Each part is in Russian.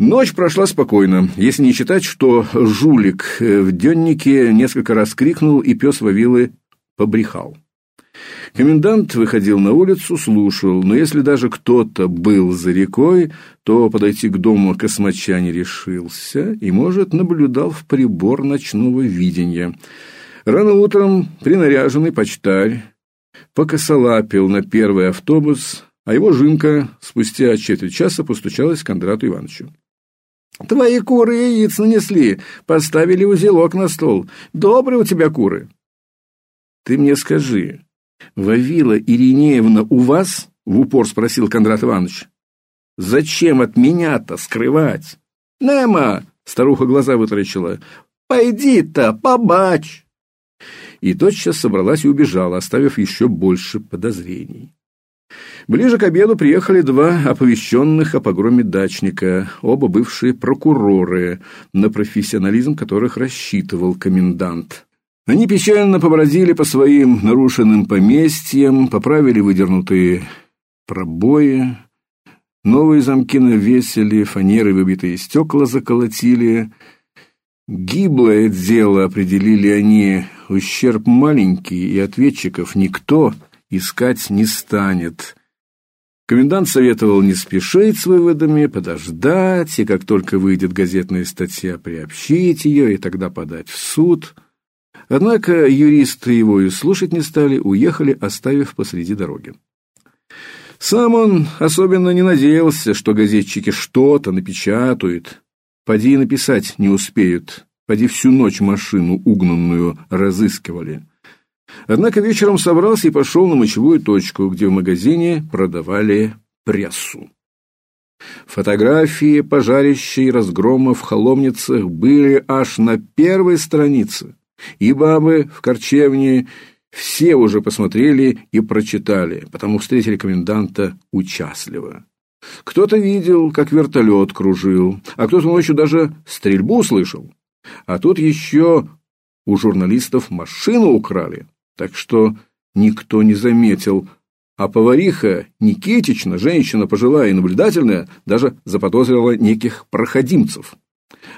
Ночь прошла спокойно, если не считать, что жулик э, в деннике несколько раз крикнул, и пес Вавилы побрехал. Комендант выходил на улицу, слушал, но если даже кто-то был за рекой, то подойти к дому космача не решился и, может, наблюдал в прибор ночного видения. Рано утром принаряженный почтарь покосолапил на первый автобус, а его жинка спустя четверть часа постучалась к Кондрату Ивановичу. Твои куры яиц нанесли, поставили узелок на стол. Добрые у тебя куры. Ты мне скажи, Вавила Иринеевна у вас? В упор спросил Кондрат Иванович. Зачем от меня-то скрывать? Нема, старуха глаза вытаращила. Пойди-то, побач. И тотчас собралась и убежала, оставив еще больше подозрений. Ближе к обеду приехали два оповещенных о погроме дачника, оба бывшие прокуроры, на профессионализм которых рассчитывал комендант. Они печально побродили по своим нарушенным поместьям, поправили выдернутые пробои, новые замки навесили, фанеры выбитые стекла заколотили. Гиблое дело определили они, ущерб маленький, и ответчиков никто искать не станет. Комендант советовал не спешить с выводами, подождать, и как только выйдет газетная статья, приобщить ее, и тогда подать в суд. Однако юристы его и слушать не стали, уехали, оставив посреди дороги. Сам он особенно не надеялся, что газетчики что-то напечатают. Поди написать не успеют, поди всю ночь машину угнанную разыскивали. Однако вечером собрался и пошел на мочевую точку, где в магазине продавали прессу. Фотографии пожарища и разгрома в холомницах были аж на первой странице, и бабы в корчевне все уже посмотрели и прочитали, потому встретили коменданта участливо. Кто-то видел, как вертолет кружил, а кто-то ночью даже стрельбу слышал. А тут еще у журналистов машину украли так что никто не заметил, а повариха Никитична, женщина пожилая и наблюдательная, даже заподозрила неких проходимцев.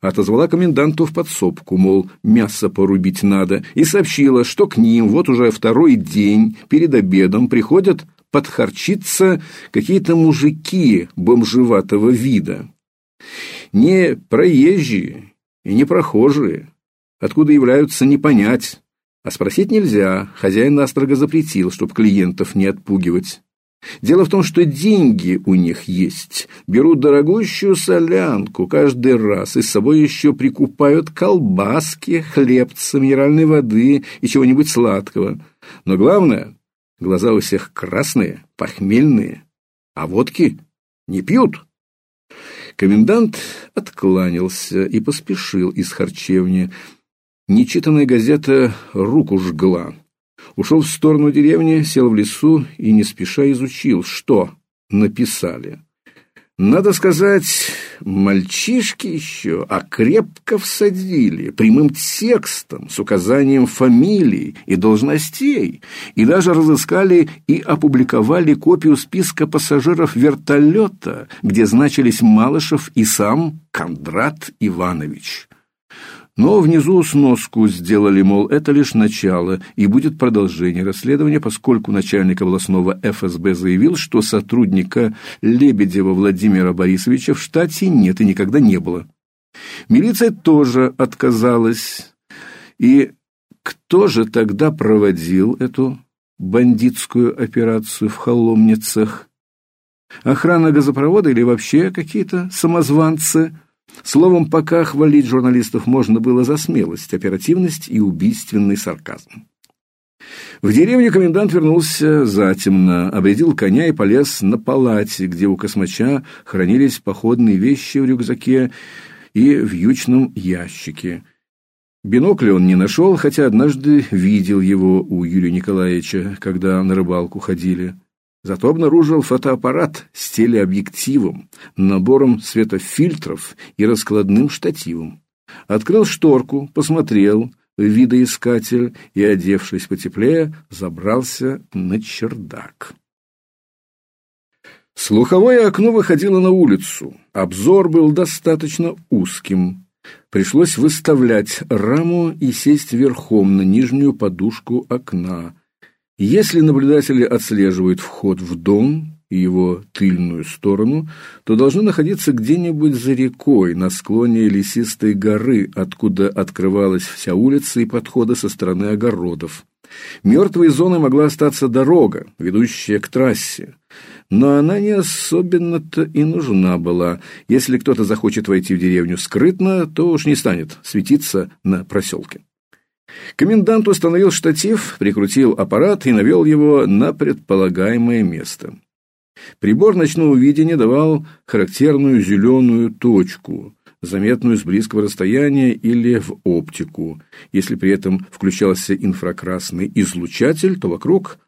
Отозвала коменданту в подсобку, мол, мясо порубить надо, и сообщила, что к ним вот уже второй день перед обедом приходят подхарчиться какие-то мужики бомжеватого вида. Не проезжие и не прохожие, откуда являются не понять, а спросить нельзя, хозяин настрого запретил, чтобы клиентов не отпугивать. Дело в том, что деньги у них есть. Берут дорогущую солянку каждый раз и с собой еще прикупают колбаски, хлебца, минеральной воды и чего-нибудь сладкого. Но главное, глаза у всех красные, похмельные, а водки не пьют. Комендант откланялся и поспешил из харчевни, Нечитанная газета руку жгла. Ушел в сторону деревни, сел в лесу и не спеша изучил, что написали. Надо сказать, мальчишки еще, а крепко всадили, прямым текстом, с указанием фамилий и должностей, и даже разыскали и опубликовали копию списка пассажиров вертолета, где значились Малышев и сам Кондрат Иванович. Но внизу сноску сделали, мол, это лишь начало, и будет продолжение расследования, поскольку начальник областного ФСБ заявил, что сотрудника Лебедева Владимира Борисовича в штате нет и никогда не было. Милиция тоже отказалась. И кто же тогда проводил эту бандитскую операцию в Холомницах? Охрана газопровода или вообще какие-то самозванцы? Словом, пока хвалить журналистов можно было за смелость, оперативность и убийственный сарказм. В деревню комендант вернулся затемно, обредил коня и полез на палате, где у космача хранились походные вещи в рюкзаке и в ючном ящике. Бинокля он не нашел, хотя однажды видел его у Юрия Николаевича, когда на рыбалку ходили. Зато обнаружил фотоаппарат с телеобъективом, набором светофильтров и раскладным штативом. Открыл шторку, посмотрел видоискатель и, одевшись потеплее, забрался на чердак. Слуховое окно выходило на улицу. Обзор был достаточно узким. Пришлось выставлять раму и сесть верхом на нижнюю подушку окна. Если наблюдатели отслеживают вход в дом и его тыльную сторону, то должны находиться где-нибудь за рекой, на склоне лесистой горы, откуда открывалась вся улица и подходы со стороны огородов. Мертвой зоной могла остаться дорога, ведущая к трассе но она не особенно-то и нужна была. Если кто-то захочет войти в деревню скрытно, то уж не станет светиться на проселке. Комендант установил штатив, прикрутил аппарат и навел его на предполагаемое место. Прибор ночного видения давал характерную зеленую точку, заметную с близкого расстояния или в оптику. Если при этом включался инфракрасный излучатель, то вокруг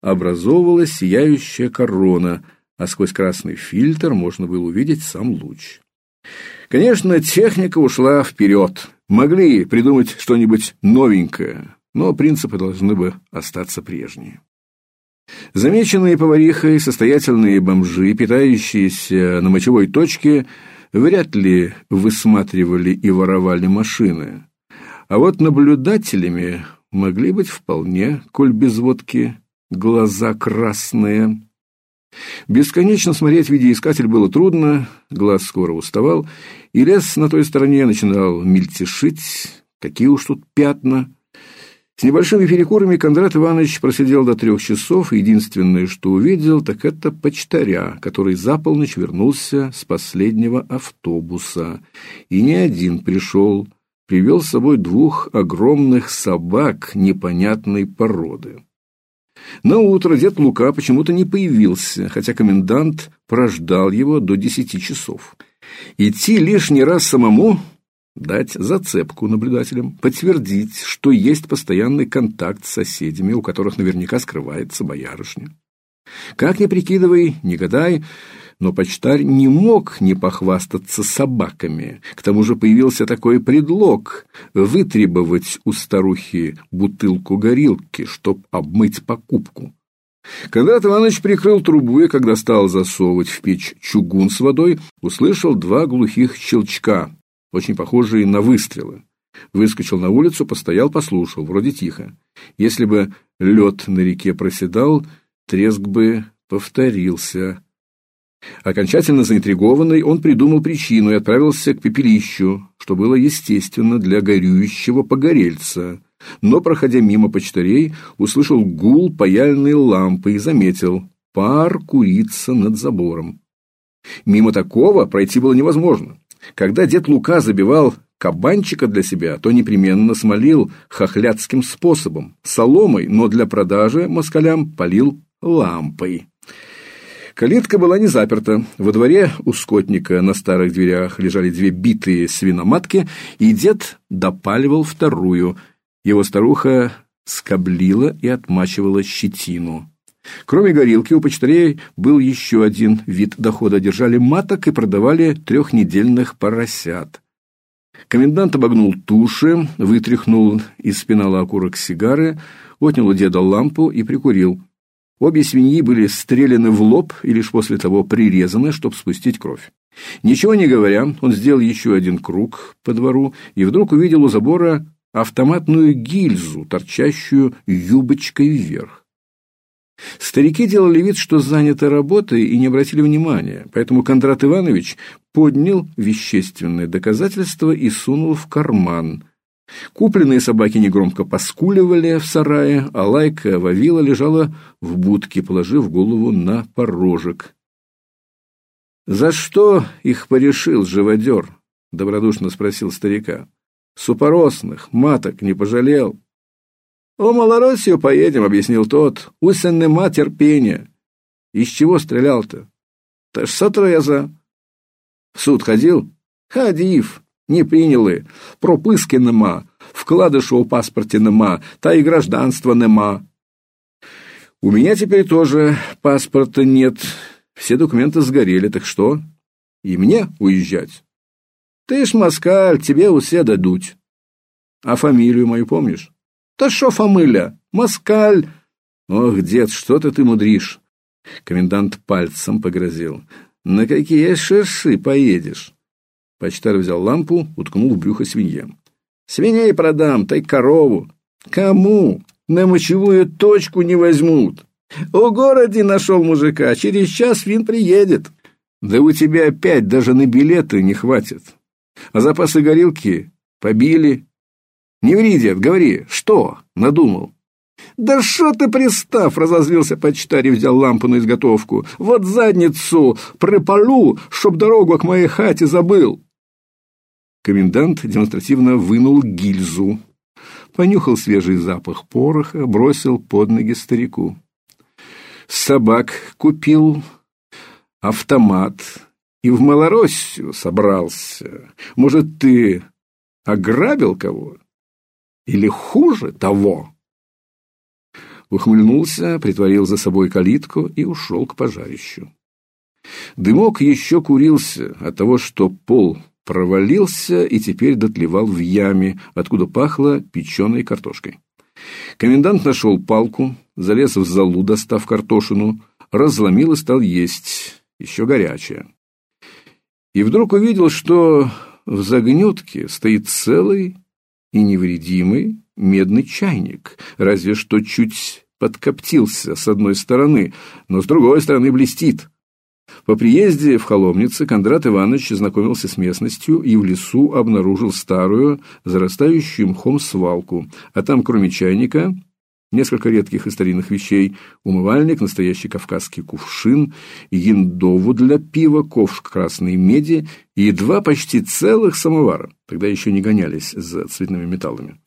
образовывалась сияющая корона, а сквозь красный фильтр можно было увидеть сам луч. Конечно, техника ушла вперед. Могли придумать что-нибудь новенькое, но принципы должны бы остаться прежние. Замеченные поварихой состоятельные бомжи, питающиеся на мочевой точке, вряд ли высматривали и воровали машины. А вот наблюдателями могли быть вполне, коль без водки глаза красные. Бесконечно смотреть видеоискатель было трудно, глаз скоро уставал, и лес на той стороне начинал мельтешить, какие уж тут пятна. С небольшими перекурами Кондрат Иванович просидел до трех часов, и единственное, что увидел, так это почтаря, который за полночь вернулся с последнего автобуса. И не один пришел, привел с собой двух огромных собак непонятной породы. На утро дед Лука почему-то не появился, хотя комендант прождал его до десяти часов. Идти лишний раз самому, дать зацепку наблюдателям, подтвердить, что есть постоянный контакт с соседями, у которых наверняка скрывается боярышня. Как ни прикидывай, не гадай, но почтарь не мог не похвастаться собаками. К тому же появился такой предлог – вытребовать у старухи бутылку горилки, чтоб обмыть покупку. Когда Иванович прикрыл трубу и когда стал засовывать в печь чугун с водой, услышал два глухих щелчка, очень похожие на выстрелы. Выскочил на улицу, постоял, послушал, вроде тихо. Если бы лед на реке проседал, треск бы повторился. Окончательно заинтригованный, он придумал причину и отправился к пепелищу, что было естественно для горюющего погорельца. Но, проходя мимо почтарей, услышал гул паяльной лампы и заметил пар курица над забором. Мимо такого пройти было невозможно. Когда дед Лука забивал кабанчика для себя, то непременно смолил хохлядским способом, соломой, но для продажи москалям полил лампой. Калитка была не заперта. Во дворе у скотника на старых дверях лежали две битые свиноматки, и дед допаливал вторую. Его старуха скоблила и отмачивала щетину. Кроме горилки, у почтарей был еще один вид дохода. Держали маток и продавали трехнедельных поросят. Комендант обогнул туши, вытряхнул из пенала окурок сигары, отнял у деда лампу и прикурил. Обе свиньи были стреляны в лоб и лишь после того прирезаны, чтобы спустить кровь. Ничего не говоря, он сделал еще один круг по двору и вдруг увидел у забора автоматную гильзу, торчащую юбочкой вверх. Старики делали вид, что заняты работой и не обратили внимания, поэтому Кондрат Иванович поднял вещественное доказательство и сунул в карман – Купленные собаки негромко поскуливали в сарае, а лайка Вавила лежала в будке, положив голову на порожек. «За что их порешил живодер?» — добродушно спросил старика. «Супоросных, маток не пожалел». «О Малороссию поедем», — объяснил тот. «Усен нема терпения». «Из чего стрелял-то?» «Та ж сотреза». «В суд ходил?» «Ходив. Не прийняли, прописки нема, вкладишу у паспорті нема, та и гражданства нема. У меня теперь тоже паспорта нет, все документы сгорели, так что? И мне уезжать? Ты ж москаль, тебе усе дадуть. А фамилию мою помнишь? Та шо фамилия? Москаль. Ох, дед, что-то ты мудришь. Комендант пальцем погрозил. «На какие шерши поедешь?» Почтарь взял лампу, уткнул в брюхо свинье. «Свиней продам, так корову». «Кому? На мочевую точку не возьмут. У городе нашел мужика, через час вин приедет». «Да у тебя опять даже на билеты не хватит. А запасы горилки побили. Не ври, дед, говори, что надумал?» «Да что ты пристав!» — разозлился почтарь и взял лампу на изготовку. «Вот задницу припалю, чтоб дорогу к моей хате забыл!» Комендант демонстративно вынул гильзу, понюхал свежий запах пороха, бросил под ноги старику. «Собак купил, автомат и в Малороссию собрался. Может, ты ограбил кого? Или хуже того?» ухмыльнулся, притворил за собой калитку и ушел к пожарищу. Дымок еще курился от того, что пол провалился и теперь дотлевал в яме, откуда пахло печеной картошкой. Комендант нашел палку, залез в залу, достав картошину, разломил и стал есть, еще горячая. И вдруг увидел, что в загнетке стоит целый и невредимый медный чайник, разве что чуть подкоптился с одной стороны, но с другой стороны блестит. По приезде в Холомнице Кондрат Иванович знакомился с местностью и в лесу обнаружил старую, зарастающую мхом свалку, а там, кроме чайника, несколько редких и старинных вещей, умывальник, настоящий кавказский кувшин, яндову для пива, ковш красной меди и два почти целых самовара, тогда еще не гонялись за цветными металлами.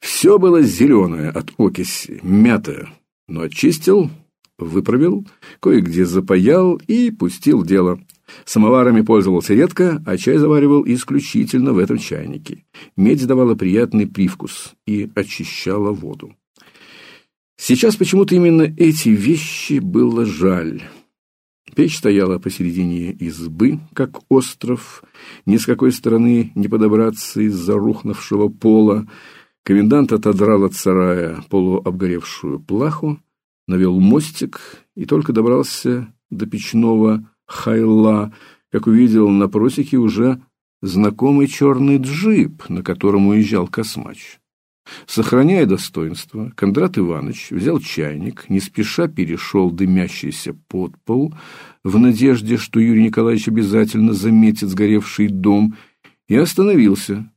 Все было зеленое от окиси, мятое, но очистил, выправил, кое-где запаял и пустил дело. Самоварами пользовался редко, а чай заваривал исключительно в этом чайнике. Медь давала приятный привкус и очищала воду. Сейчас почему-то именно эти вещи было жаль. Печь стояла посередине избы, как остров, ни с какой стороны не подобраться из-за рухнувшего пола, Комендант отодрал от сарая полуобгоревшую плаху, навел мостик и только добрался до печного хайла, как увидел на просеке уже знакомый черный джип, на котором уезжал Космач. Сохраняя достоинство, Кондрат Иванович взял чайник, не спеша перешел дымящийся подпол, в надежде, что Юрий Николаевич обязательно заметит сгоревший дом, и остановился,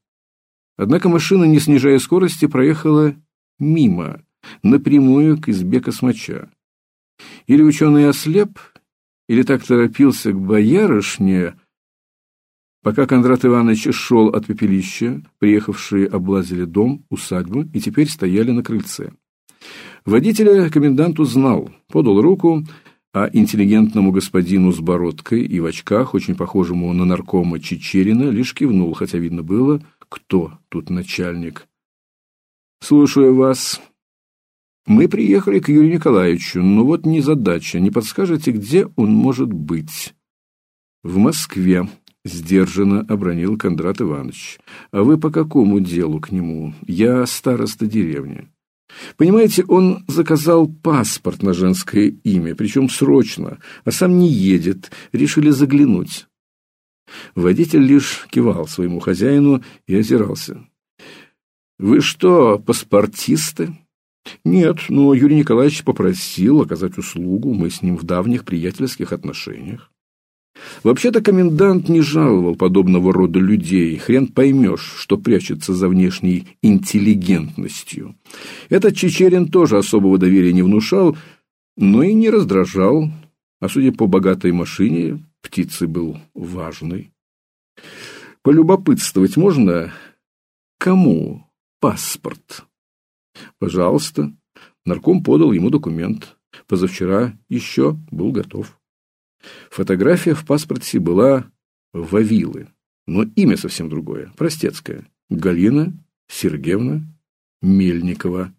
Однако машина, не снижая скорости, проехала мимо, напрямую к избе космача. Или ученый ослеп, или так торопился к боярышне, пока Кондрат Иванович шел от пепелища, приехавшие облазили дом, усадьбу и теперь стояли на крыльце. Водителя комендант узнал, подал руку, а интеллигентному господину с бородкой и в очках, очень похожему на наркома Чечерина, лишь кивнул, хотя видно было, кто тут начальник. Слушаю вас. Мы приехали к Юрию Николаевичу, но вот не задача. Не подскажете, где он может быть? В Москве, сдержанно обронил Кондрат Иванович. А вы по какому делу к нему? Я староста деревни. Понимаете, он заказал паспорт на женское имя, причем срочно, а сам не едет, решили заглянуть. Водитель лишь кивал своему хозяину и озирался. «Вы что, паспортисты?» «Нет, но Юрий Николаевич попросил оказать услугу, мы с ним в давних приятельских отношениях». Вообще-то комендант не жаловал подобного рода людей, хрен поймешь, что прячется за внешней интеллигентностью. Этот Чечерин тоже особого доверия не внушал, но и не раздражал, а судя по богатой машине, птицы был важный. Полюбопытствовать можно, кому паспорт? Пожалуйста. Нарком подал ему документ. Позавчера еще был готов. Фотография в паспорте была Вавилы, но имя совсем другое, простецкое. Галина Сергеевна Мельникова.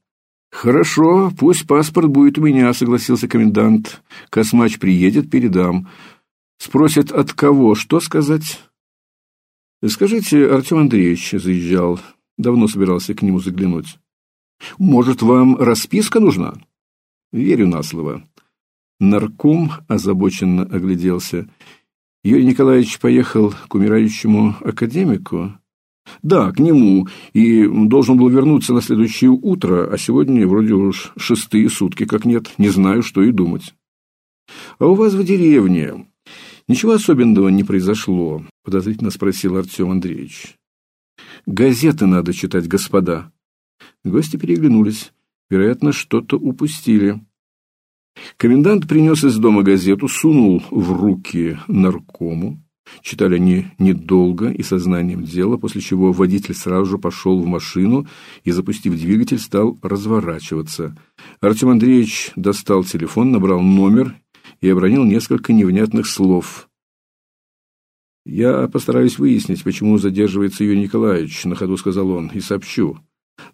Хорошо, пусть паспорт будет у меня, согласился комендант. Космач приедет, передам. Спросят, от кого, что сказать? Скажите, Артем Андреевич заезжал, давно собирался к нему заглянуть. Может, вам расписка нужна? Верю на слово. Нарком озабоченно огляделся. Юрий Николаевич поехал к умирающему академику. Да, к нему, и должен был вернуться на следующее утро, а сегодня вроде уж шестые сутки как нет, не знаю, что и думать. А у вас в деревне ничего особенного не произошло, подозрительно спросил Артем Андреевич. Газеты надо читать, господа. Гости переглянулись. Вероятно, что-то упустили. Комендант принес из дома газету, сунул в руки наркому. Читали они недолго и сознанием дела, после чего водитель сразу же пошел в машину и, запустив двигатель, стал разворачиваться. Артем Андреевич достал телефон, набрал номер и обронил несколько невнятных слов. «Я постараюсь выяснить, почему задерживается Юрий Николаевич», — на ходу сказал он, — «и сообщу».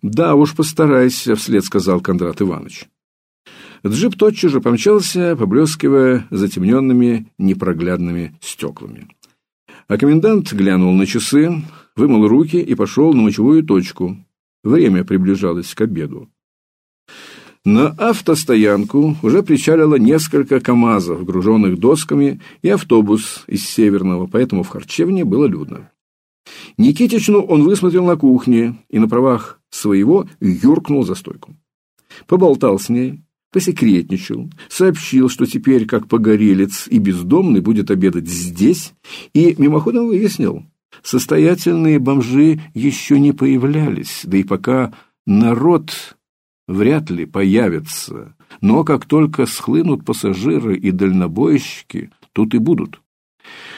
«Да уж, постарайся», — вслед сказал Кондрат Иванович. Джип тотчас же помчался, поблескивая затемненными непроглядными стеклами. А комендант глянул на часы, вымыл руки и пошел на мочевую точку. Время приближалось к обеду. На автостоянку уже причалило несколько КАМАЗов, груженных досками, и автобус из Северного, поэтому в харчевне было людно. Никитичну он высмотрел на кухне и на правах своего юркнул за стойку. Поболтал с ней, посекретничал, сообщил, что теперь, как погорелец и бездомный, будет обедать здесь, и мимоходом выяснил, состоятельные бомжи еще не появлялись, да и пока народ вряд ли появится, но как только схлынут пассажиры и дальнобойщики, тут и будут.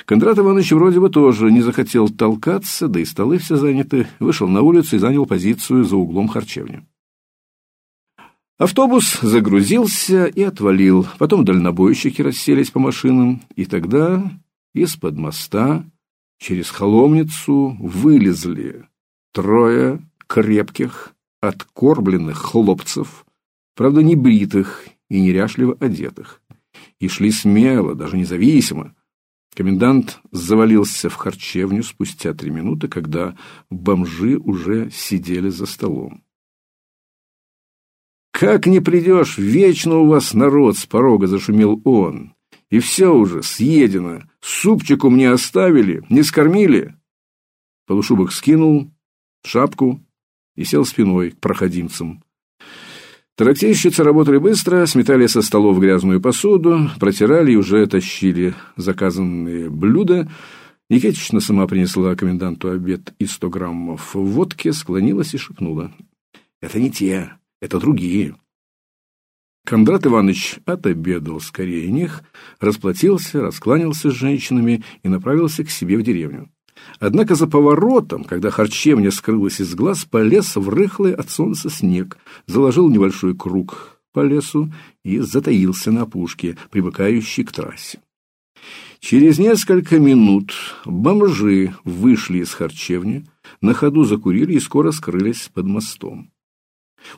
Кондрат Иванович вроде бы тоже не захотел толкаться, да и столы все заняты, вышел на улицу и занял позицию за углом харчевни. Автобус загрузился и отвалил. Потом дальнобойщики расселись по машинам, и тогда из-под моста через холомницу вылезли трое крепких, откормленных хлопцев, правда, не бритых и неряшливо одетых, и шли смело, даже независимо. Комендант завалился в харчевню спустя три минуты, когда бомжи уже сидели за столом. Как не придешь, вечно у вас народ с порога зашумел он. И все уже съедено. Супчику мне оставили, не скормили. Полушубок скинул, шапку и сел спиной к проходимцам. Трактирщицы работали быстро, сметали со столов грязную посуду, протирали и уже тащили заказанные блюда. Никитична сама принесла коменданту обед и сто граммов водки, склонилась и шепнула. «Это не те. Это другие. Кондрат Иванович отобедал скорее них, расплатился, раскланялся с женщинами и направился к себе в деревню. Однако за поворотом, когда харчевня скрылась из глаз, полез в рыхлый от солнца снег, заложил небольшой круг по лесу и затаился на опушке, примыкающей к трассе. Через несколько минут бомжи вышли из харчевни, на ходу закурили и скоро скрылись под мостом.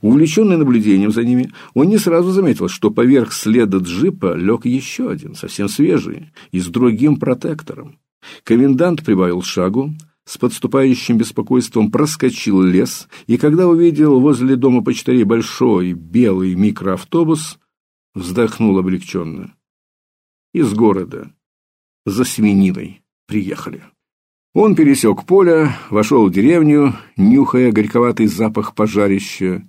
Увлеченный наблюдением за ними, он не сразу заметил, что поверх следа джипа лег еще один, совсем свежий, и с другим протектором. Комендант прибавил шагу, с подступающим беспокойством проскочил лес, и когда увидел возле дома почтарей большой белый микроавтобус, вздохнул облегченно. Из города за свининой приехали. Он пересек поле, вошел в деревню, нюхая горьковатый запах пожарища,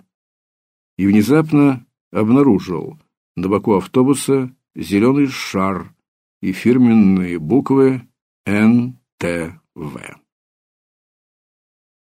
и внезапно обнаружил на боку автобуса зеленый шар и фирменные буквы НТВ.